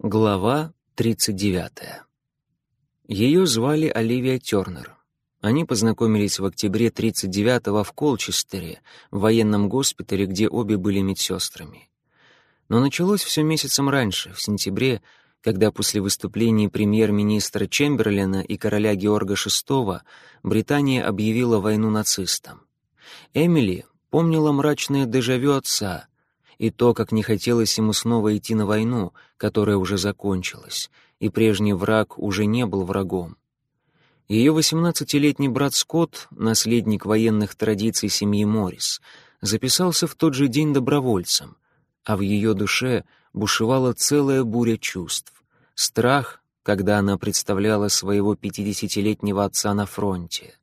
Глава 39. Ее звали Оливия Тернер. Они познакомились в октябре 39-го в Колчестере, в военном госпитале, где обе были медсестрами. Но началось все месяцем раньше, в сентябре, когда после выступлений премьер-министра Чемберлена и короля Георга VI Британия объявила войну нацистам. Эмили помнила мрачное дежавю отца — и то, как не хотелось ему снова идти на войну, которая уже закончилась, и прежний враг уже не был врагом. Ее восемнадцатилетний брат Скотт, наследник военных традиций семьи Моррис, записался в тот же день добровольцем, а в ее душе бушевала целая буря чувств. Страх, когда она представляла своего пятидесятилетнего отца на фронте.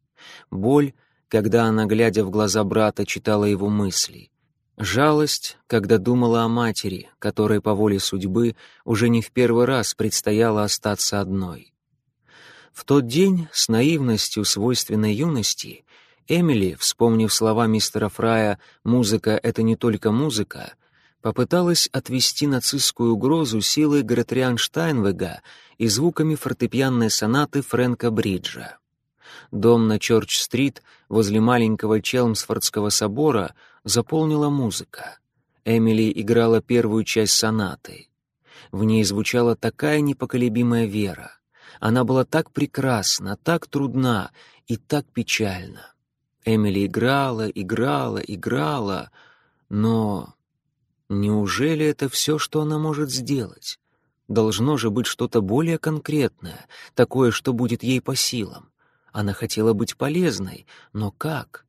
Боль, когда она, глядя в глаза брата, читала его мысли. Жалость, когда думала о матери, которой по воле судьбы уже не в первый раз предстояло остаться одной. В тот день, с наивностью, свойственной юности, Эмили, вспомнив слова мистера Фрая «музыка — это не только музыка», попыталась отвести нацистскую угрозу силой Гретриан Штайнвега и звуками фортепианной сонаты Фрэнка Бриджа. Дом на Чорч-стрит возле маленького Челмсфордского собора заполнила музыка. Эмили играла первую часть сонаты. В ней звучала такая непоколебимая вера. Она была так прекрасна, так трудна и так печальна. Эмили играла, играла, играла, но... Неужели это все, что она может сделать? Должно же быть что-то более конкретное, такое, что будет ей по силам. Она хотела быть полезной, но как?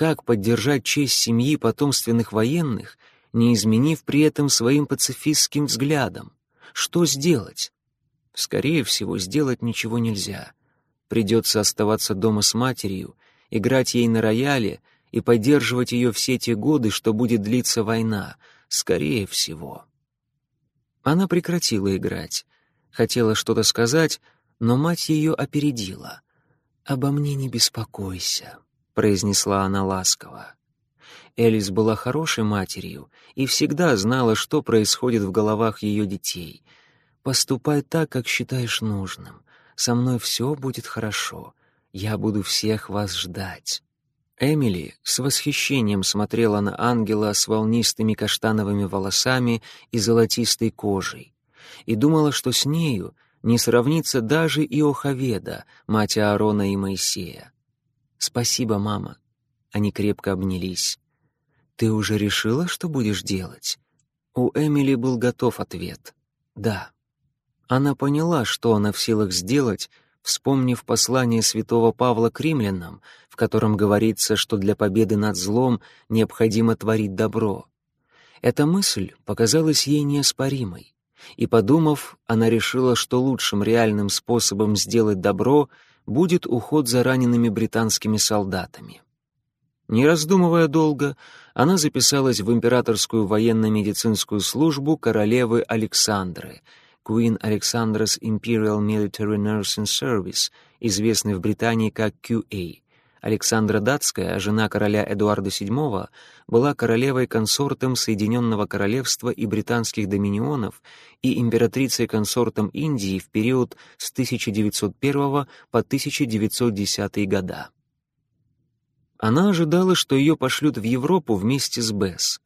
Как поддержать честь семьи потомственных военных, не изменив при этом своим пацифистским взглядом? Что сделать? Скорее всего, сделать ничего нельзя. Придется оставаться дома с матерью, играть ей на рояле и поддерживать ее все те годы, что будет длиться война. Скорее всего. Она прекратила играть. Хотела что-то сказать, но мать ее опередила. «Обо мне не беспокойся», — произнесла она ласково. Элис была хорошей матерью и всегда знала, что происходит в головах ее детей. «Поступай так, как считаешь нужным. Со мной все будет хорошо. Я буду всех вас ждать». Эмили с восхищением смотрела на ангела с волнистыми каштановыми волосами и золотистой кожей и думала, что с нею не сравнится даже Иохаведа, мать Аарона и Моисея. «Спасибо, мама». Они крепко обнялись. «Ты уже решила, что будешь делать?» У Эмили был готов ответ. «Да». Она поняла, что она в силах сделать, вспомнив послание святого Павла к римлянам, в котором говорится, что для победы над злом необходимо творить добро. Эта мысль показалась ей неоспоримой, и, подумав, она решила, что лучшим реальным способом сделать добро — будет уход за ранеными британскими солдатами. Не раздумывая долго, она записалась в императорскую военно-медицинскую службу королевы Александры, Queen Alexandra's Imperial Military Nursing Service, известный в Британии как QA, Александра Датская, жена короля Эдуарда VII, была королевой-консортом Соединенного Королевства и британских доминионов и императрицей-консортом Индии в период с 1901 по 1910 года. Она ожидала, что ее пошлют в Европу вместе с Бесс.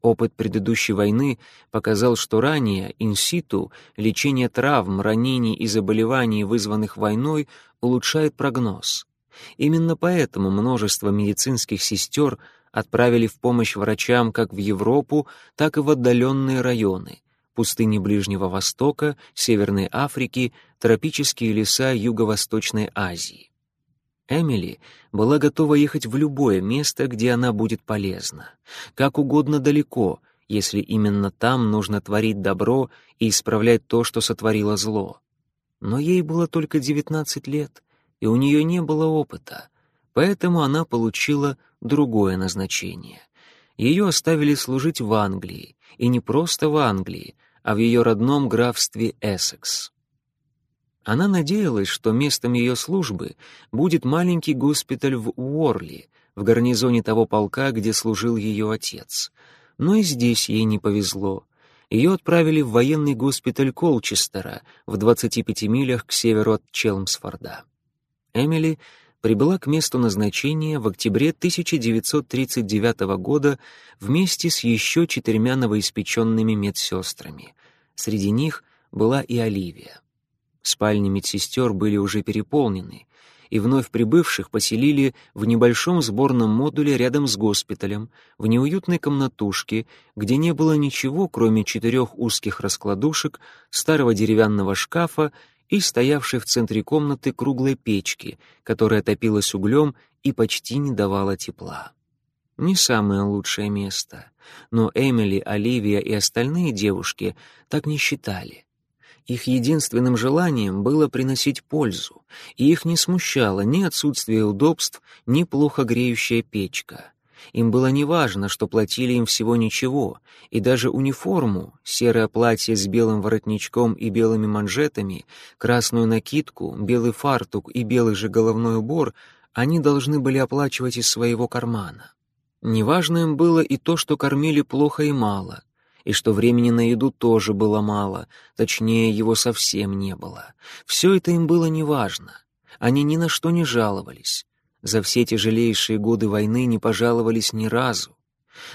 Опыт предыдущей войны показал, что ранее инситу лечение травм, ранений и заболеваний, вызванных войной, улучшает прогноз. Именно поэтому множество медицинских сестер отправили в помощь врачам как в Европу, так и в отдаленные районы — пустыни Ближнего Востока, Северной Африки, тропические леса Юго-Восточной Азии. Эмили была готова ехать в любое место, где она будет полезна, как угодно далеко, если именно там нужно творить добро и исправлять то, что сотворило зло. Но ей было только девятнадцать лет — и у нее не было опыта, поэтому она получила другое назначение. Ее оставили служить в Англии, и не просто в Англии, а в ее родном графстве Эссекс. Она надеялась, что местом ее службы будет маленький госпиталь в Уорли, в гарнизоне того полка, где служил ее отец. Но и здесь ей не повезло. Ее отправили в военный госпиталь Колчестера в 25 милях к северу от Челмсфорда. Эмили прибыла к месту назначения в октябре 1939 года вместе с еще четырьмя новоиспеченными медсестрами. Среди них была и Оливия. Спальни медсестер были уже переполнены, и вновь прибывших поселили в небольшом сборном модуле рядом с госпиталем, в неуютной комнатушке, где не было ничего, кроме четырех узких раскладушек, старого деревянного шкафа и стоявшей в центре комнаты круглой печки, которая топилась углем и почти не давала тепла. Не самое лучшее место, но Эмили, Оливия и остальные девушки так не считали. Их единственным желанием было приносить пользу, и их не смущало ни отсутствие удобств, ни плохо греющая печка. Им было неважно, что платили им всего ничего, и даже униформу, серое платье с белым воротничком и белыми манжетами, красную накидку, белый фартук и белый же головной убор они должны были оплачивать из своего кармана. Неважно им было и то, что кормили плохо и мало, и что времени на еду тоже было мало, точнее, его совсем не было. Все это им было неважно. Они ни на что не жаловались. За все тяжелейшие годы войны не пожаловались ни разу.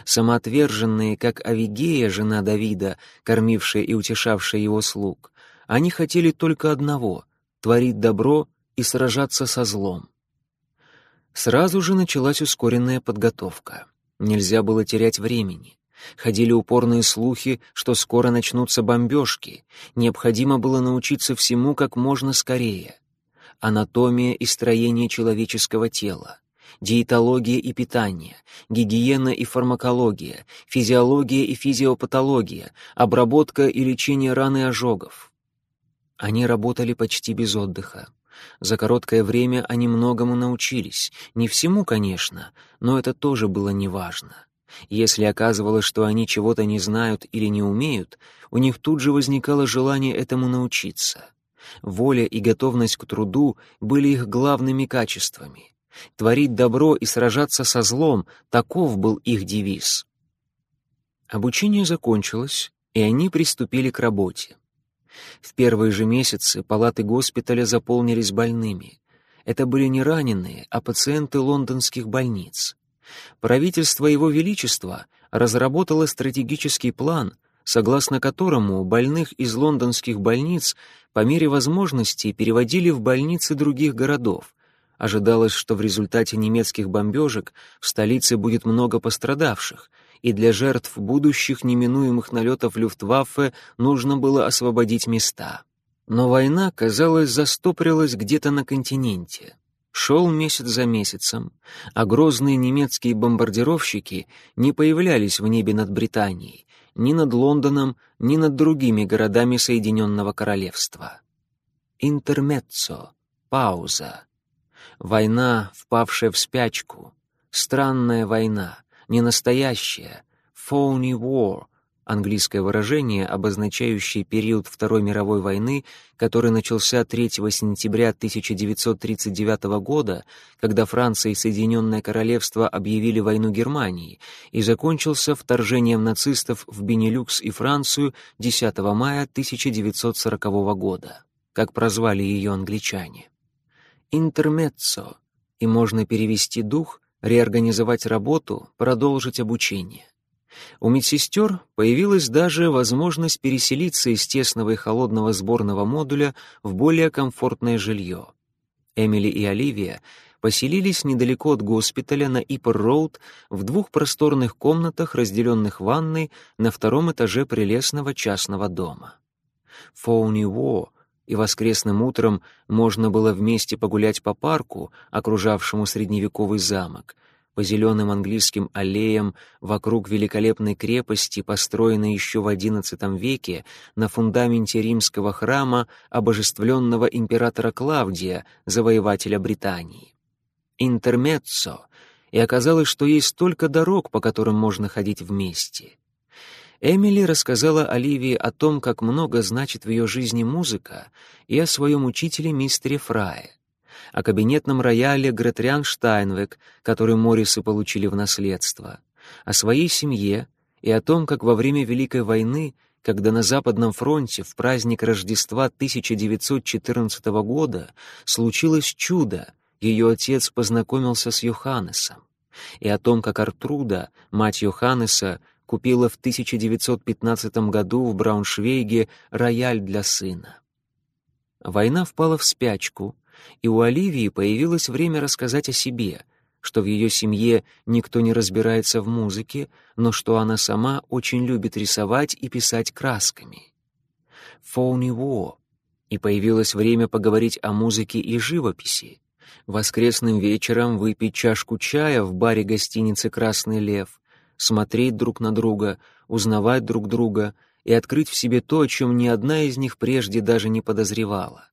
Самоотверженные, как Авигея, жена Давида, кормившая и утешавшая его слуг, они хотели только одного — творить добро и сражаться со злом. Сразу же началась ускоренная подготовка. Нельзя было терять времени. Ходили упорные слухи, что скоро начнутся бомбежки. Необходимо было научиться всему как можно скорее. Анатомия и строение человеческого тела, диетология и питание, гигиена и фармакология, физиология и физиопатология, обработка и лечение ран и ожогов. Они работали почти без отдыха. За короткое время они многому научились, не всему, конечно, но это тоже было неважно. Если оказывалось, что они чего-то не знают или не умеют, у них тут же возникало желание этому научиться. Воля и готовность к труду были их главными качествами. Творить добро и сражаться со злом — таков был их девиз. Обучение закончилось, и они приступили к работе. В первые же месяцы палаты госпиталя заполнились больными. Это были не раненые, а пациенты лондонских больниц. Правительство Его Величества разработало стратегический план, согласно которому больных из лондонских больниц по мере возможности переводили в больницы других городов. Ожидалось, что в результате немецких бомбежек в столице будет много пострадавших, и для жертв будущих неминуемых налетов Люфтваффе нужно было освободить места. Но война, казалось, застопорилась где-то на континенте. Шел месяц за месяцем, а грозные немецкие бомбардировщики не появлялись в небе над Британией, ни над Лондоном, ни над другими городами Соединенного Королевства. Интермеццо, пауза. Война, впавшая в спячку. Странная война, не настоящая. Phony war, английское выражение, обозначающее период Второй мировой войны, который начался 3 сентября 1939 года, когда Франция и Соединенное Королевство объявили войну Германии, и закончился вторжением нацистов в Бенилюкс и Францию 10 мая 1940 года, как прозвали ее англичане. Интермеццо, и можно перевести дух, реорганизовать работу, продолжить обучение. У медсестер появилась даже возможность переселиться из тесного и холодного сборного модуля в более комфортное жилье. Эмили и Оливия поселились недалеко от госпиталя на Иппер-Роуд в двух просторных комнатах, разделенных ванной на втором этаже прелестного частного дома. Фоуни Во и воскресным утром можно было вместе погулять по парку, окружавшему средневековый замок, по зеленым английским аллеям вокруг великолепной крепости, построенной еще в XI веке на фундаменте римского храма обожествленного императора Клавдия, завоевателя Британии. Интермеццо, и оказалось, что есть столько дорог, по которым можно ходить вместе. Эмили рассказала Оливии о том, как много значит в ее жизни музыка, и о своем учителе мистере Фрае о кабинетном рояле Гретриан Штайнвек, который Моррисы получили в наследство, о своей семье и о том, как во время Великой войны когда на Западном фронте в праздник Рождества 1914 года случилось чудо, ее отец познакомился с Йоханнесом, и о том, как Артруда, мать Йоханнеса, купила в 1915 году в Брауншвейге рояль для сына. Война впала в спячку, и у Оливии появилось время рассказать о себе, что в ее семье никто не разбирается в музыке, но что она сама очень любит рисовать и писать красками. Фоуни Во. И появилось время поговорить о музыке и живописи. Воскресным вечером выпить чашку чая в баре гостиницы «Красный лев», смотреть друг на друга, узнавать друг друга и открыть в себе то, о чем ни одна из них прежде даже не подозревала.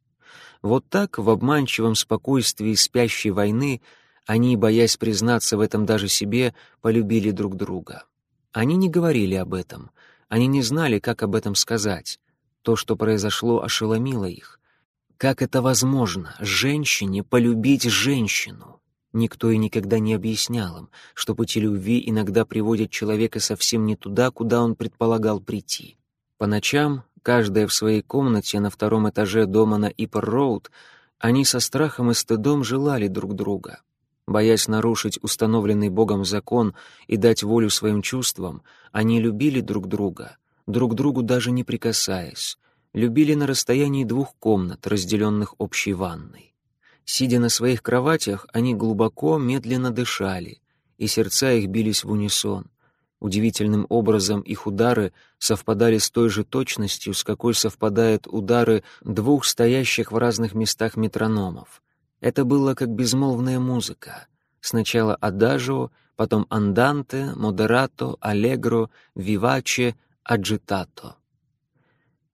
Вот так, в обманчивом спокойствии спящей войны, они, боясь признаться в этом даже себе, полюбили друг друга. Они не говорили об этом, они не знали, как об этом сказать. То, что произошло, ошеломило их. Как это возможно, женщине полюбить женщину? Никто и никогда не объяснял им, что пути любви иногда приводят человека совсем не туда, куда он предполагал прийти. По ночам, каждая в своей комнате на втором этаже дома на Иппер-Роуд, они со страхом и стыдом желали друг друга. Боясь нарушить установленный Богом закон и дать волю своим чувствам, они любили друг друга, друг другу даже не прикасаясь, любили на расстоянии двух комнат, разделенных общей ванной. Сидя на своих кроватях, они глубоко, медленно дышали, и сердца их бились в унисон. Удивительным образом их удары совпадали с той же точностью, с какой совпадают удары двух стоящих в разных местах метрономов. Это было как безмолвная музыка. Сначала адажио, потом анданте, модерато, аллегро, виваче, аджитато.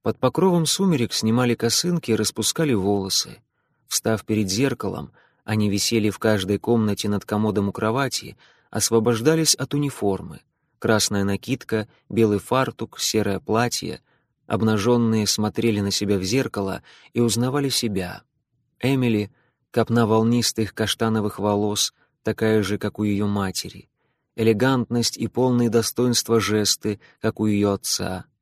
Под покровом сумерек снимали косынки и распускали волосы. Встав перед зеркалом, они висели в каждой комнате над комодом у кровати, освобождались от униформы. Красная накидка, белый фартук, серое платье. Обнаженные смотрели на себя в зеркало и узнавали себя. Эмили, копна волнистых каштановых волос, такая же, как у ее матери. Элегантность и полные достоинства жесты, как у ее отца —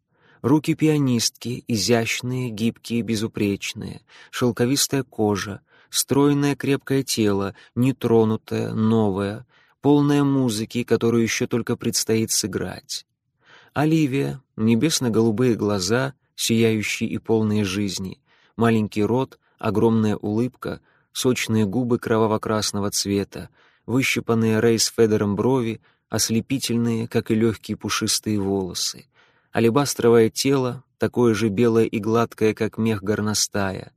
Руки пианистки, изящные, гибкие, безупречные, шелковистая кожа, стройное крепкое тело, нетронутое, новое, полное музыки, которую еще только предстоит сыграть. Оливия, небесно-голубые глаза, сияющие и полные жизни, маленький рот, огромная улыбка, сочные губы кроваво-красного цвета, выщипанные Рейс Федером брови, ослепительные, как и легкие пушистые волосы, алебастровое тело, такое же белое и гладкое, как мех горностая,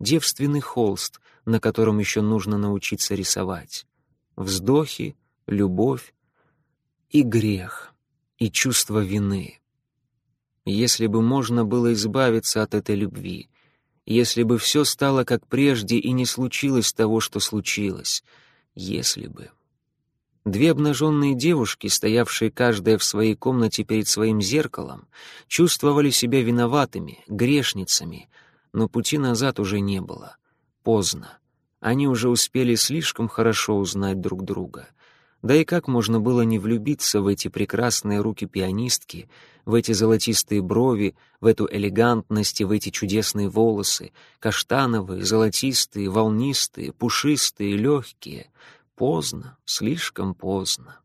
девственный холст, на котором еще нужно научиться рисовать, вздохи, любовь и грех, и чувство вины. Если бы можно было избавиться от этой любви, если бы все стало как прежде и не случилось того, что случилось, если бы... Две обнаженные девушки, стоявшие каждая в своей комнате перед своим зеркалом, чувствовали себя виноватыми, грешницами, но пути назад уже не было. Поздно. Они уже успели слишком хорошо узнать друг друга. Да и как можно было не влюбиться в эти прекрасные руки пианистки, в эти золотистые брови, в эту элегантность и в эти чудесные волосы, каштановые, золотистые, волнистые, пушистые, легкие — Поздно, слишком поздно.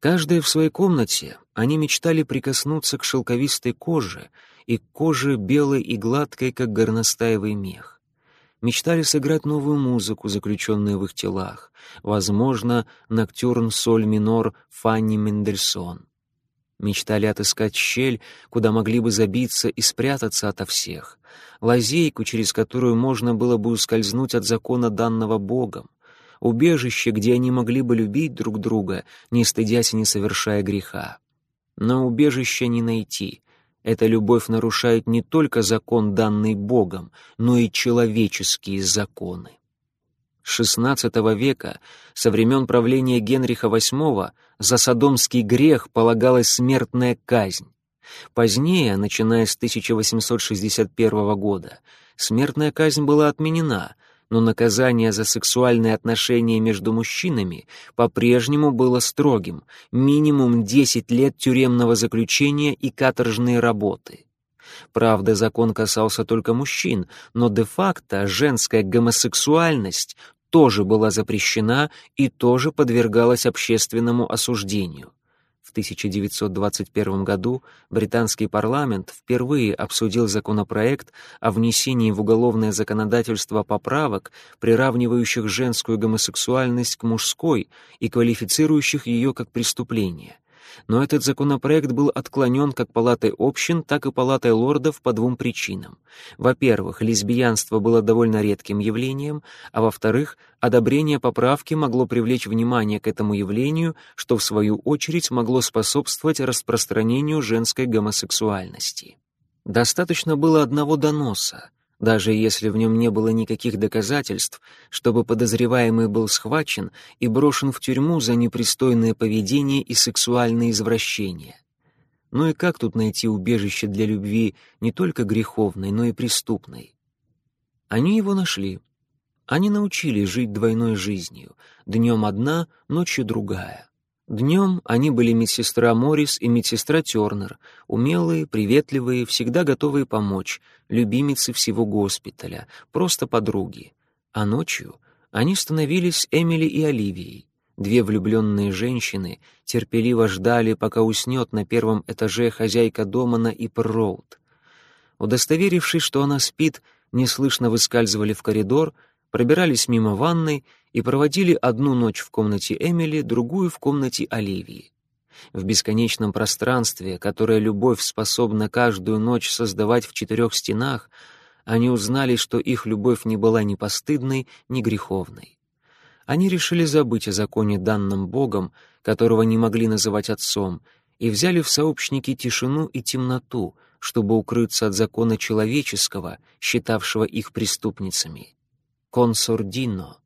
Каждая в своей комнате, они мечтали прикоснуться к шелковистой коже и к коже белой и гладкой, как горностаевый мех. Мечтали сыграть новую музыку, заключенную в их телах, возможно, ноктюрн соль минор Фанни Мендельсон. Мечтали отыскать щель, куда могли бы забиться и спрятаться ото всех, лазейку, через которую можно было бы ускользнуть от закона данного Богом, убежище, где они могли бы любить друг друга, не стыдясь и не совершая греха. Но убежища не найти. Эта любовь нарушает не только закон, данный Богом, но и человеческие законы. С XVI века, со времен правления Генриха VIII, за содомский грех полагалась смертная казнь. Позднее, начиная с 1861 года, смертная казнь была отменена, но наказание за сексуальные отношения между мужчинами по-прежнему было строгим, минимум 10 лет тюремного заключения и каторжные работы. Правда, закон касался только мужчин, но де-факто женская гомосексуальность тоже была запрещена и тоже подвергалась общественному осуждению. В 1921 году британский парламент впервые обсудил законопроект о внесении в уголовное законодательство поправок, приравнивающих женскую гомосексуальность к мужской и квалифицирующих ее как преступление но этот законопроект был отклонен как Палатой общин, так и Палатой лордов по двум причинам. Во-первых, лесбиянство было довольно редким явлением, а во-вторых, одобрение поправки могло привлечь внимание к этому явлению, что в свою очередь могло способствовать распространению женской гомосексуальности. Достаточно было одного доноса, даже если в нем не было никаких доказательств, чтобы подозреваемый был схвачен и брошен в тюрьму за непристойное поведение и сексуальные извращения. Ну и как тут найти убежище для любви не только греховной, но и преступной? Они его нашли. Они научились жить двойной жизнью, днем одна, ночью другая. Днем они были медсестра Моррис и медсестра Тернер, умелые, приветливые, всегда готовые помочь, любимицы всего госпиталя, просто подруги. А ночью они становились Эмили и Оливией. Две влюбленные женщины терпеливо ждали, пока уснет на первом этаже хозяйка дома на Ипр-Роуд. Удостоверившись, что она спит, неслышно выскальзывали в коридор, пробирались мимо ванной и проводили одну ночь в комнате Эмили, другую в комнате Оливии. В бесконечном пространстве, которое любовь способна каждую ночь создавать в четырех стенах, они узнали, что их любовь не была ни постыдной, ни греховной. Они решили забыть о законе, данном Богом, которого не могли называть отцом, и взяли в сообщники тишину и темноту, чтобы укрыться от закона человеческого, считавшего их преступницами. Консордино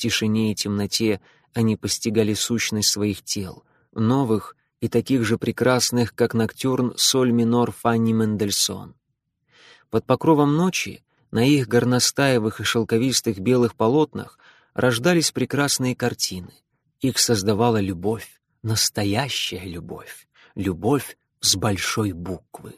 тишине и темноте они постигали сущность своих тел, новых и таких же прекрасных, как ноктюрн соль минор Фанни Мендельсон. Под покровом ночи на их горностаевых и шелковистых белых полотнах рождались прекрасные картины. Их создавала любовь, настоящая любовь, любовь с большой буквы.